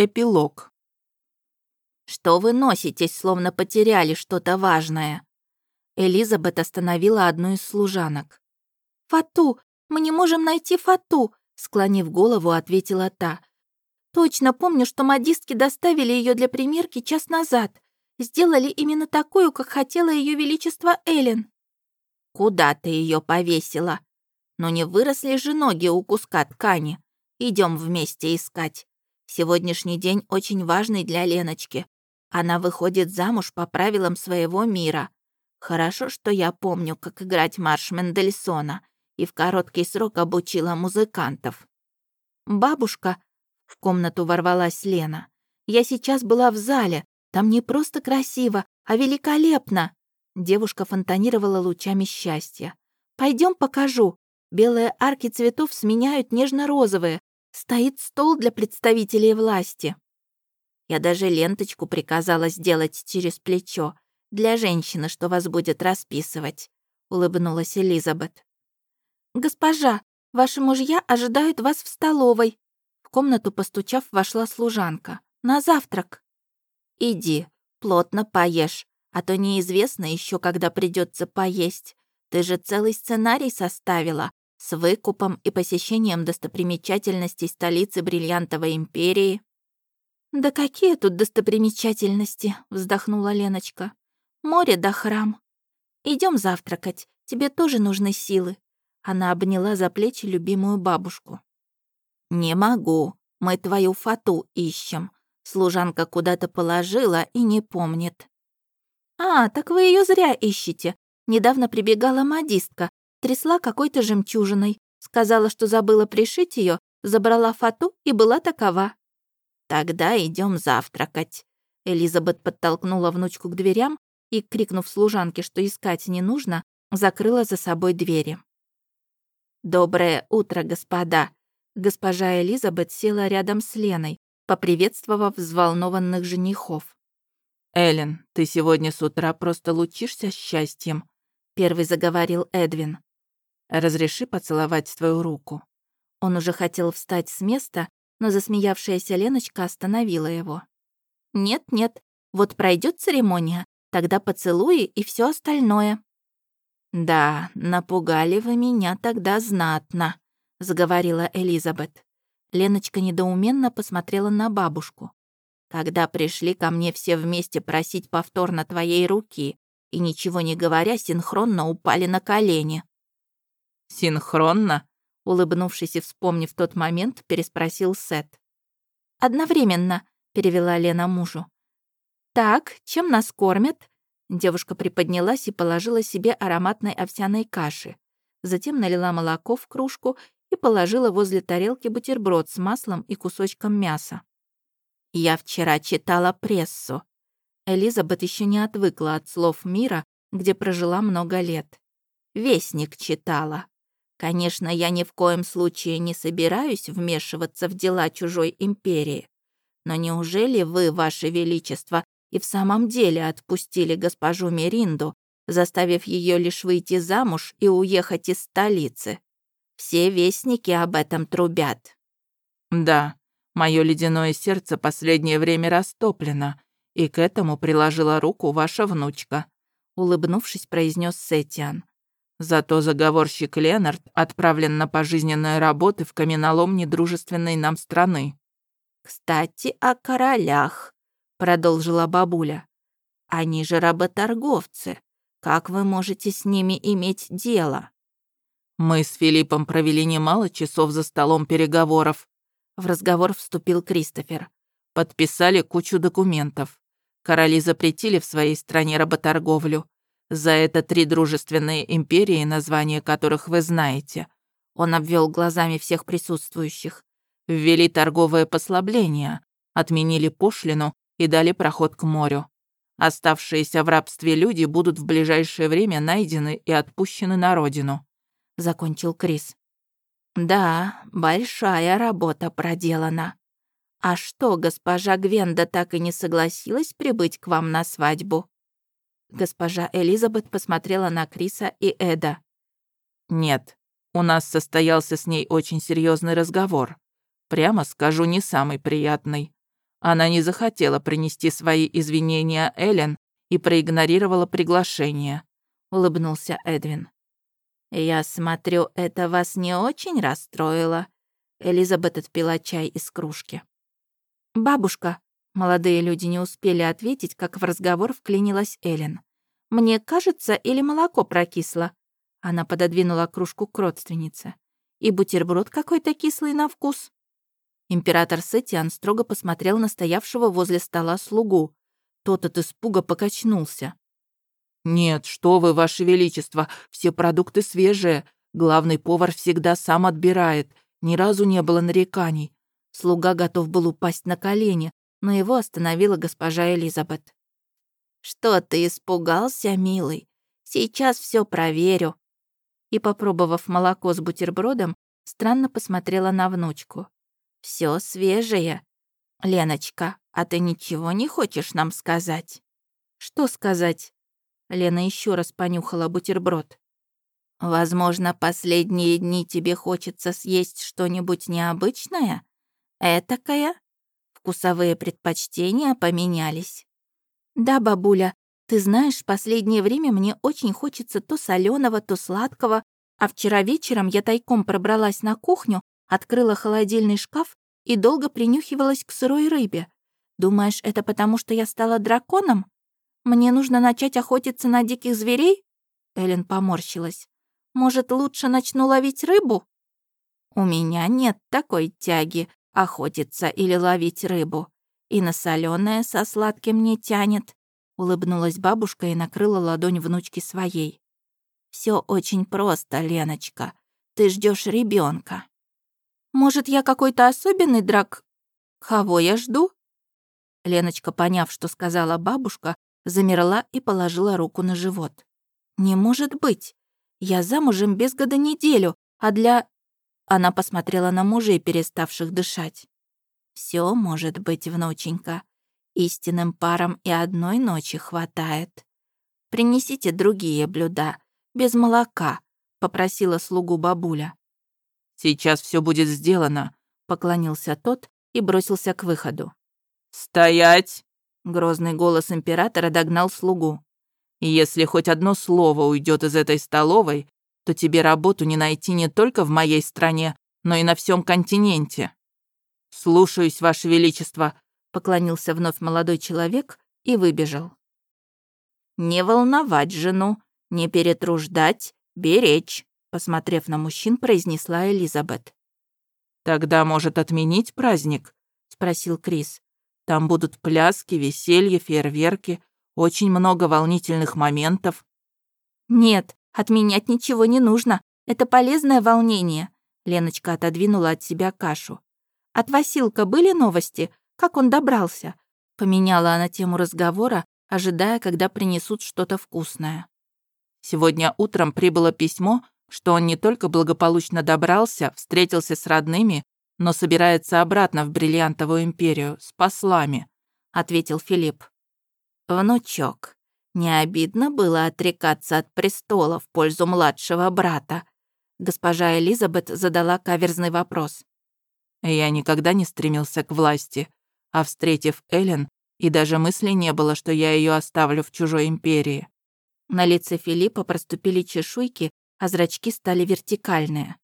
Эпилог. «Что вы носитесь, словно потеряли что-то важное?» Элизабет остановила одну из служанок. «Фату! Мы не можем найти Фату!» Склонив голову, ответила та. «Точно помню, что модистки доставили ее для примерки час назад. Сделали именно такую, как хотела ее величество Эллен». «Куда ты ее повесила? Но не выросли же ноги у куска ткани. Идем вместе искать. Сегодняшний день очень важный для Леночки. Она выходит замуж по правилам своего мира. Хорошо, что я помню, как играть марш Мендельсона, и в короткий срок обучила музыкантов. «Бабушка», — в комнату ворвалась Лена, «я сейчас была в зале. Там не просто красиво, а великолепно». Девушка фонтанировала лучами счастья. Пойдем покажу. Белые арки цветов сменяют нежно-розовые, Стоит стол для представителей власти. Я даже ленточку приказала сделать через плечо для женщины, что вас будет расписывать», — улыбнулась Элизабет. «Госпожа, ваши мужья ожидают вас в столовой». В комнату, постучав, вошла служанка. «На завтрак». «Иди, плотно поешь, а то неизвестно еще, когда придется поесть. Ты же целый сценарий составила, с выкупом и посещением достопримечательностей столицы Бриллиантовой империи. «Да какие тут достопримечательности?» — вздохнула Леночка. «Море да храм. Идем завтракать, тебе тоже нужны силы». Она обняла за плечи любимую бабушку. «Не могу, мы твою фату ищем. Служанка куда-то положила и не помнит». «А, так вы ее зря ищете. Недавно прибегала модистка, трясла какой-то жемчужиной, сказала, что забыла пришить ее, забрала фату и была такова. «Тогда идем завтракать». Элизабет подтолкнула внучку к дверям и, крикнув служанке, что искать не нужно, закрыла за собой двери. «Доброе утро, господа!» Госпожа Элизабет села рядом с Леной, поприветствовав взволнованных женихов. «Эллен, ты сегодня с утра просто лучишься счастьем», — первый заговорил Эдвин. Разреши поцеловать твою руку». Он уже хотел встать с места, но засмеявшаяся Леночка остановила его. «Нет-нет, вот пройдет церемония, тогда поцелуи и все остальное». «Да, напугали вы меня тогда знатно», — заговорила Элизабет. Леночка недоуменно посмотрела на бабушку. «Когда пришли ко мне все вместе просить повторно твоей руки и, ничего не говоря, синхронно упали на колени. «Синхронно?» — улыбнувшись и вспомнив тот момент, переспросил Сет. «Одновременно», — перевела Лена мужу. «Так, чем нас кормят?» Девушка приподнялась и положила себе ароматной овсяной каши. Затем налила молоко в кружку и положила возле тарелки бутерброд с маслом и кусочком мяса. «Я вчера читала прессу». Элизабет еще не отвыкла от слов мира, где прожила много лет. «Вестник читала. Конечно, я ни в коем случае не собираюсь вмешиваться в дела чужой империи. Но неужели вы, ваше величество, и в самом деле отпустили госпожу Меринду, заставив ее лишь выйти замуж и уехать из столицы? Все вестники об этом трубят. Да, мое ледяное сердце последнее время растоплено, и к этому приложила руку ваша внучка, улыбнувшись, произнес Сетиан. Зато заговорщик Ленард отправлен на пожизненные работы в каменолом недружественной нам страны. «Кстати, о королях», — продолжила бабуля. «Они же работорговцы. Как вы можете с ними иметь дело?» «Мы с Филиппом провели немало часов за столом переговоров». В разговор вступил Кристофер. «Подписали кучу документов. Короли запретили в своей стране работорговлю. За это три дружественные империи, названия которых вы знаете. Он обвел глазами всех присутствующих. Ввели торговое послабление, отменили пошлину и дали проход к морю. Оставшиеся в рабстве люди будут в ближайшее время найдены и отпущены на родину», — закончил Крис. «Да, большая работа проделана. А что, госпожа Гвенда так и не согласилась прибыть к вам на свадьбу?» Госпожа Элизабет посмотрела на Криса и Эда. «Нет, у нас состоялся с ней очень серьезный разговор. Прямо скажу, не самый приятный. Она не захотела принести свои извинения Эллен и проигнорировала приглашение», — улыбнулся Эдвин. «Я смотрю, это вас не очень расстроило?» Элизабет отпила чай из кружки. «Бабушка», молодые люди не успели ответить, как в разговор вклинилась Эллен. «Мне кажется, или молоко прокисло?» Она пододвинула кружку к родственнице. «И бутерброд какой-то кислый на вкус». Император Сетиан строго посмотрел на стоявшего возле стола слугу. Тот от испуга покачнулся. «Нет, что вы, ваше величество, все продукты свежие. Главный повар всегда сам отбирает. Ни разу не было нареканий». Слуга готов был упасть на колени, но его остановила госпожа Элизабет. «Что ты испугался, милый? Сейчас все проверю». И, попробовав молоко с бутербродом, странно посмотрела на внучку. Все свежее. Леночка, а ты ничего не хочешь нам сказать?» «Что сказать?» Лена еще раз понюхала бутерброд. «Возможно, последние дни тебе хочется съесть что-нибудь необычное? Этакое? Вкусовые предпочтения поменялись?» «Да, бабуля, ты знаешь, последнее время мне очень хочется то соленого, то сладкого, а вчера вечером я тайком пробралась на кухню, открыла холодильный шкаф и долго принюхивалась к сырой рыбе. Думаешь, это потому, что я стала драконом? Мне нужно начать охотиться на диких зверей?» Эллен поморщилась. «Может, лучше начну ловить рыбу?» «У меня нет такой тяги охотиться или ловить рыбу. И на соленое со сладким не тянет», — улыбнулась бабушка и накрыла ладонь внучки своей. Все очень просто, Леночка. Ты ждешь ребенка. Может, я какой-то особенный драк? Кого я жду?» Леночка, поняв, что сказала бабушка, замерла и положила руку на живот. «Не может быть! Я замужем без года неделю, а для...» Она посмотрела на мужей, переставших дышать. Все может быть, внученька. Истинным парам и одной ночи хватает. Принесите другие блюда, без молока», — попросила слугу бабуля. «Сейчас все будет сделано», — поклонился тот и бросился к выходу. «Стоять!» Грозный голос императора догнал слугу. «Если хоть одно слово уйдет из этой столовой, то тебе работу не найти не только в моей стране, но и на всем континенте». «Слушаюсь, Ваше Величество», — поклонился вновь молодой человек и выбежал. «Не волновать жену, не перетруждать, беречь», — посмотрев на мужчин, произнесла Элизабет. «Тогда, может, отменить праздник?» — спросил Крис. Там будут пляски, веселье, фейерверки, очень много волнительных моментов». «Нет, отменять ничего не нужно. Это полезное волнение». Леночка отодвинула от себя кашу. «От Василка были новости? Как он добрался?» Поменяла она тему разговора, ожидая, когда принесут что-то вкусное. Сегодня утром прибыло письмо, что он не только благополучно добрался, встретился с родными, но собирается обратно в Бриллиантовую империю с послами», — ответил Филипп. «Внучок, не обидно было отрекаться от престола в пользу младшего брата?» Госпожа Элизабет задала каверзный вопрос. «Я никогда не стремился к власти, а встретив Эллен, и даже мысли не было, что я ее оставлю в чужой империи». На лице Филиппа проступили чешуйки, а зрачки стали вертикальные.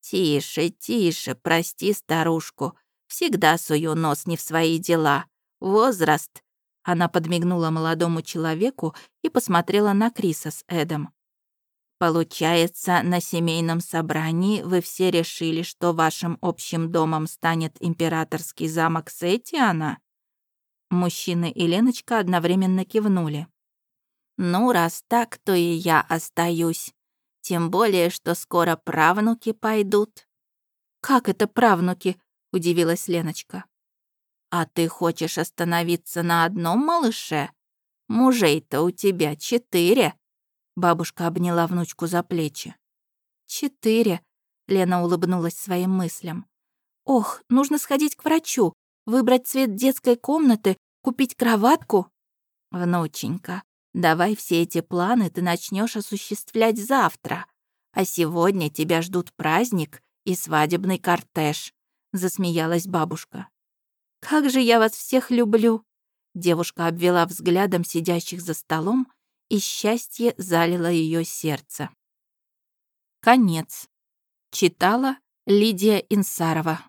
«Тише, тише, прости старушку. Всегда сую нос не в свои дела. Возраст». Она подмигнула молодому человеку и посмотрела на Криса с Эдом. «Получается, на семейном собрании вы все решили, что вашим общим домом станет императорский замок Сетиана?» Мужчины и Леночка одновременно кивнули. «Ну, раз так, то и я остаюсь. Тем более, что скоро правнуки пойдут». «Как это правнуки?» — удивилась Леночка. «А ты хочешь остановиться на одном малыше? Мужей-то у тебя четыре». Бабушка обняла внучку за плечи. «Четыре», — Лена улыбнулась своим мыслям. «Ох, нужно сходить к врачу, выбрать цвет детской комнаты, купить кроватку». «Внученька, Давай все эти планы ты начнешь осуществлять завтра. А сегодня тебя ждут праздник и свадебный кортеж», — засмеялась бабушка. Как же я вас всех люблю!» Девушка обвела взглядом сидящих за столом, и счастье залило ее сердце. Конец. Читала Лидия Инсарова.